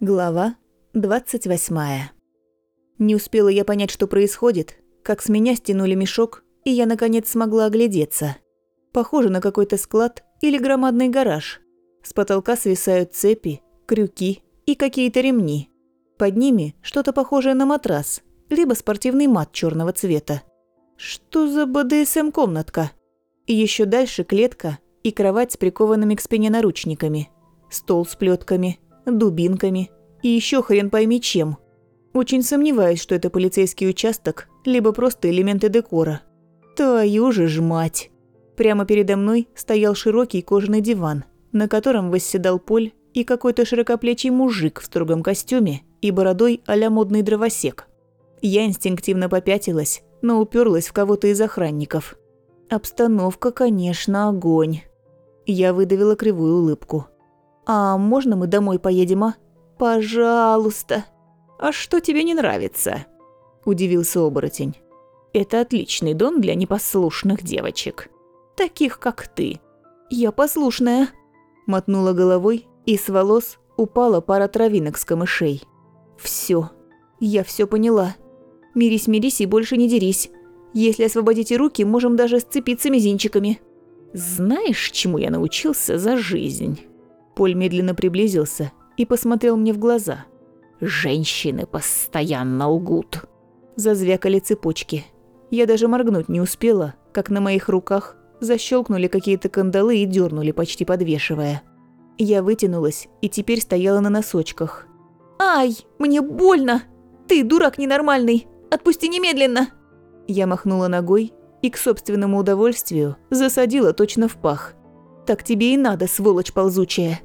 Глава 28. Не успела я понять, что происходит, как с меня стянули мешок, и я наконец смогла оглядеться. Похоже на какой-то склад или громадный гараж. С потолка свисают цепи, крюки и какие-то ремни. Под ними что-то похожее на матрас, либо спортивный мат черного цвета. Что за БДСМ-комнатка? И еще дальше клетка и кровать с прикованными к спине наручниками. Стол с плетками, дубинками и еще хрен пойми чем. Очень сомневаюсь, что это полицейский участок, либо просто элементы декора. Твою же ж мать! Прямо передо мной стоял широкий кожаный диван, на котором восседал Поль и какой-то широкоплечий мужик в строгом костюме и бородой а модный дровосек. Я инстинктивно попятилась, но уперлась в кого-то из охранников. Обстановка, конечно, огонь. Я выдавила кривую улыбку. «А можно мы домой поедем, а?» «Пожалуйста». «А что тебе не нравится?» – удивился оборотень. «Это отличный дом для непослушных девочек. Таких, как ты». «Я послушная», – мотнула головой, и с волос упала пара травинок с камышей. «Всё. Я всё поняла. Мирись, мирись и больше не дерись. Если освободите руки, можем даже сцепиться мизинчиками». «Знаешь, чему я научился за жизнь?» Поль медленно приблизился – и посмотрел мне в глаза. «Женщины постоянно лгут». Зазвякали цепочки. Я даже моргнуть не успела, как на моих руках защелкнули какие-то кандалы и дернули, почти подвешивая. Я вытянулась и теперь стояла на носочках. «Ай, мне больно! Ты дурак ненормальный! Отпусти немедленно!» Я махнула ногой и к собственному удовольствию засадила точно в пах. «Так тебе и надо, сволочь ползучая!»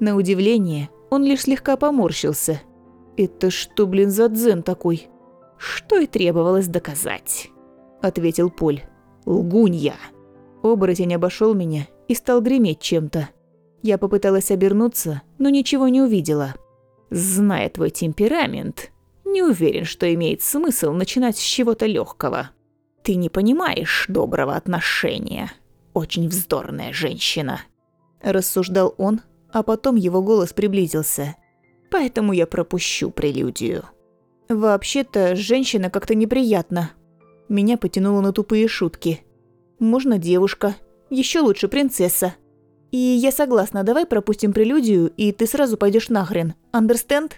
На удивление, он лишь слегка поморщился. «Это что, блин, за дзен такой?» «Что и требовалось доказать», – ответил Поль. «Лгунья». Оборотень обошел меня и стал греметь чем-то. Я попыталась обернуться, но ничего не увидела. «Зная твой темперамент, не уверен, что имеет смысл начинать с чего-то легкого. Ты не понимаешь доброго отношения. Очень вздорная женщина», – рассуждал он, а потом его голос приблизился. Поэтому я пропущу прелюдию. Вообще-то, женщина как-то неприятно. Меня потянуло на тупые шутки. Можно девушка, еще лучше принцесса. И я согласна, давай пропустим прелюдию, и ты сразу пойдешь нахрен. Understand?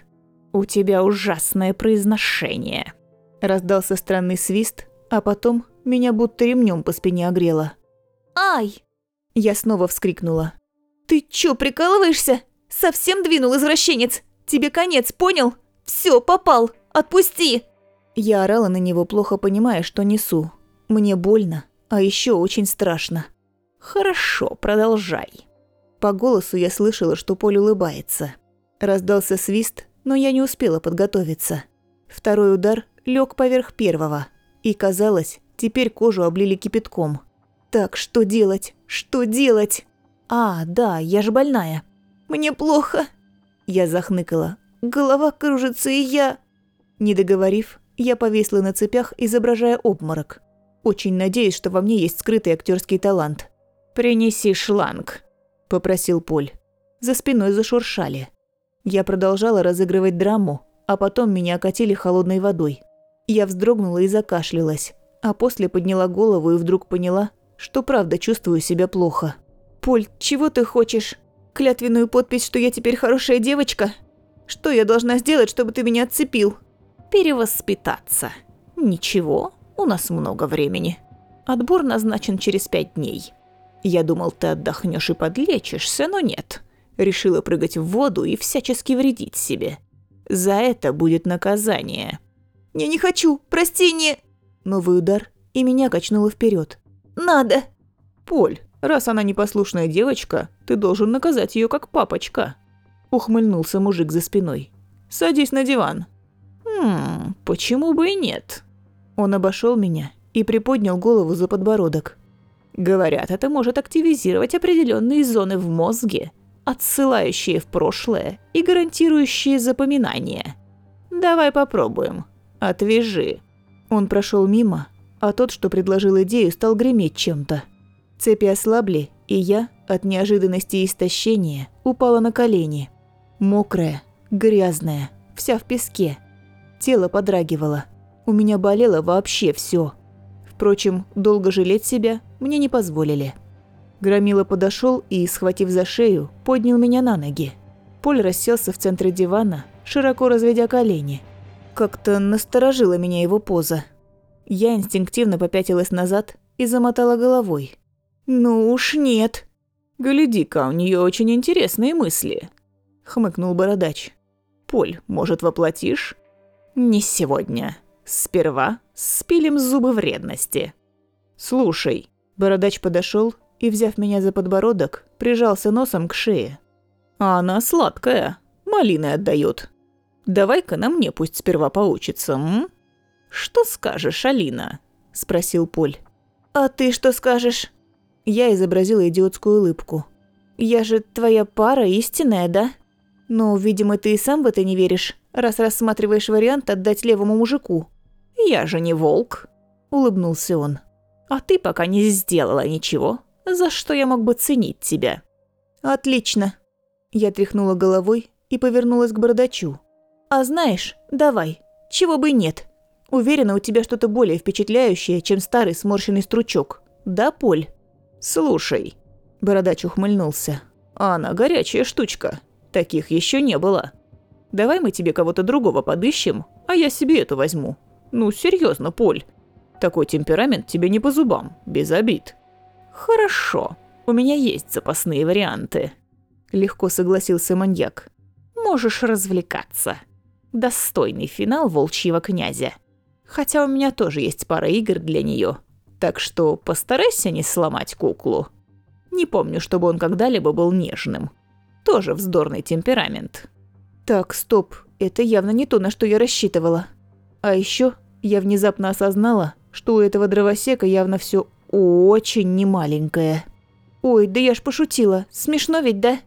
У тебя ужасное произношение. Раздался странный свист, а потом меня будто ремнем по спине огрело. Ай! Я снова вскрикнула. «Ты чё, прикалываешься? Совсем двинул, извращенец! Тебе конец, понял? Всё, попал! Отпусти!» Я орала на него, плохо понимая, что несу. Мне больно, а ещё очень страшно. «Хорошо, продолжай». По голосу я слышала, что Поль улыбается. Раздался свист, но я не успела подготовиться. Второй удар лег поверх первого, и казалось, теперь кожу облили кипятком. Так, что делать? Что делать? «А, да, я же больная». «Мне плохо». Я захныкала. «Голова кружится, и я...» Не договорив, я повисла на цепях, изображая обморок. Очень надеюсь, что во мне есть скрытый актерский талант. «Принеси шланг», – попросил Поль. За спиной зашуршали. Я продолжала разыгрывать драму, а потом меня окатили холодной водой. Я вздрогнула и закашлялась, а после подняла голову и вдруг поняла, что правда чувствую себя плохо. «Поль, чего ты хочешь? Клятвенную подпись, что я теперь хорошая девочка? Что я должна сделать, чтобы ты меня отцепил?» «Перевоспитаться. Ничего, у нас много времени. Отбор назначен через пять дней. Я думал, ты отдохнешь и подлечишься, но нет. Решила прыгать в воду и всячески вредить себе. За это будет наказание». «Я не хочу, прости, не...» Новый удар, и меня качнуло вперед. «Надо!» «Поль, Раз она непослушная девочка, ты должен наказать ее как папочка. Ухмыльнулся мужик за спиной. Садись на диван. Хм, почему бы и нет? Он обошел меня и приподнял голову за подбородок. Говорят, это может активизировать определенные зоны в мозге, отсылающие в прошлое и гарантирующие запоминание. Давай попробуем. Отвяжи. Он прошел мимо, а тот, что предложил идею, стал греметь чем-то. Цепи ослабли, и я, от неожиданности и истощения, упала на колени. Мокрая, Грязная, вся в песке. Тело подрагивало. У меня болело вообще все. Впрочем, долго жалеть себя мне не позволили. Громила подошел и, схватив за шею, поднял меня на ноги. Поль расселся в центре дивана, широко разведя колени. Как-то насторожила меня его поза. Я инстинктивно попятилась назад и замотала головой. «Ну уж нет». «Гляди-ка, у нее очень интересные мысли», – хмыкнул бородач. «Поль, может, воплотишь?» «Не сегодня. Сперва спилим зубы вредности». «Слушай», – бородач подошел и, взяв меня за подбородок, прижался носом к шее. «А она сладкая, малины отдает. Давай-ка на мне пусть сперва поучится, м?» «Что скажешь, Алина?» – спросил Поль. «А ты что скажешь?» Я изобразила идиотскую улыбку. «Я же твоя пара истинная, да? Но, видимо, ты и сам в это не веришь, раз рассматриваешь вариант отдать левому мужику». «Я же не волк», – улыбнулся он. «А ты пока не сделала ничего, за что я мог бы ценить тебя». «Отлично». Я тряхнула головой и повернулась к бардачу. «А знаешь, давай, чего бы нет. Уверена, у тебя что-то более впечатляющее, чем старый сморщенный стручок. Да, Поль?» «Слушай», – бородач ухмыльнулся, – «она горячая штучка. Таких еще не было. Давай мы тебе кого-то другого подыщем, а я себе эту возьму. Ну, серьезно, Поль. Такой темперамент тебе не по зубам, без обид». «Хорошо, у меня есть запасные варианты», – легко согласился маньяк. «Можешь развлекаться. Достойный финал волчьего князя. Хотя у меня тоже есть пара игр для нее, так что постарайся не сломать куклу. Не помню, чтобы он когда-либо был нежным. Тоже вздорный темперамент». «Так, стоп, это явно не то, на что я рассчитывала. А еще я внезапно осознала, что у этого дровосека явно все очень немаленькая. «Ой, да я ж пошутила. Смешно ведь, да?»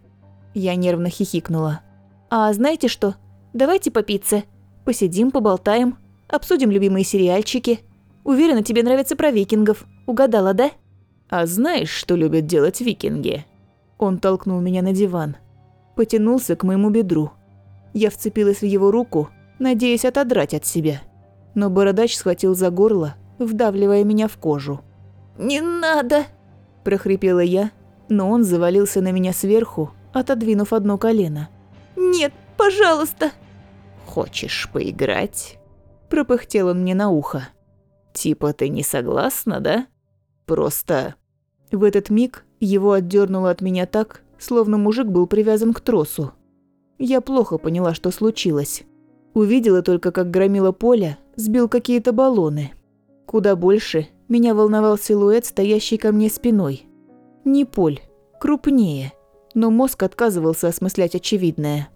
Я нервно хихикнула. «А знаете что? Давайте по пицце. Посидим, поболтаем, обсудим любимые сериальчики. Уверена, тебе нравится про викингов. Угадала, да?» «А знаешь, что любят делать викинги?» Он толкнул меня на диван. Потянулся к моему бедру. Я вцепилась в его руку, надеясь отодрать от себя. Но бородач схватил за горло, вдавливая меня в кожу. «Не надо!» – прохрипела я, но он завалился на меня сверху, отодвинув одно колено. «Нет, пожалуйста!» «Хочешь поиграть?» – пропыхтел он мне на ухо. «Типа ты не согласна, да? Просто...» В этот миг его отдернуло от меня так, словно мужик был привязан к тросу. Я плохо поняла, что случилось. Увидела только, как громила поля, сбил какие-то баллоны. Куда больше меня волновал силуэт, стоящий ко мне спиной. Не поль, крупнее, но мозг отказывался осмыслять очевидное.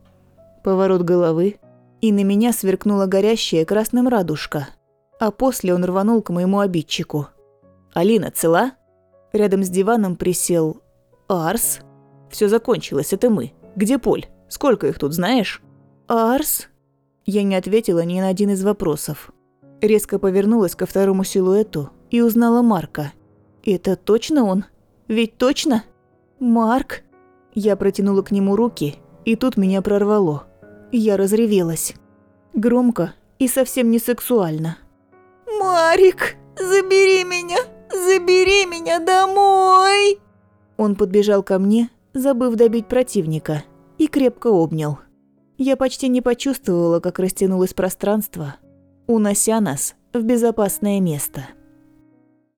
Поворот головы, и на меня сверкнула горящая красным радужка. А после он рванул к моему обидчику. «Алина, цела?» Рядом с диваном присел... «Арс?» Все закончилось, это мы. Где Поль? Сколько их тут, знаешь?» «Арс?» Я не ответила ни на один из вопросов. Резко повернулась ко второму силуэту и узнала Марка. «Это точно он? Ведь точно? Марк?» Я протянула к нему руки, и тут меня прорвало. Я разревелась. Громко и совсем не сексуально. «Марик, забери меня! Забери меня домой!» Он подбежал ко мне, забыв добить противника, и крепко обнял. Я почти не почувствовала, как растянулось пространство, унося нас в безопасное место.